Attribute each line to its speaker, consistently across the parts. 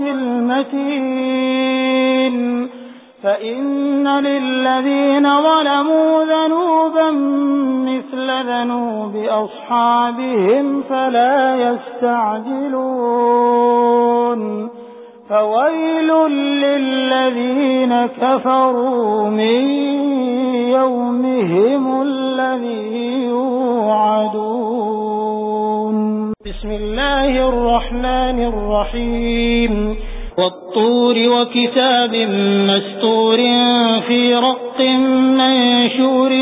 Speaker 1: المتين فإن للذين ظلموا ذنوبا مثل ذنوب أصحابهم فلا يستعجلون. فويل للذين كفروا بسم الله الرحمن الرحيم. والطور وكتاب مستور في رق منشور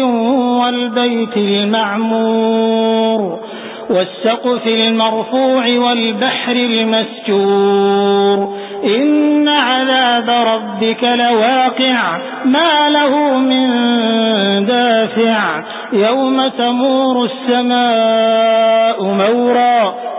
Speaker 1: والبيت المعمور والسقف المرفوع والبحر المسجور. إن عذاب ربك لواقع ما له من دافع. يوم تمور السماء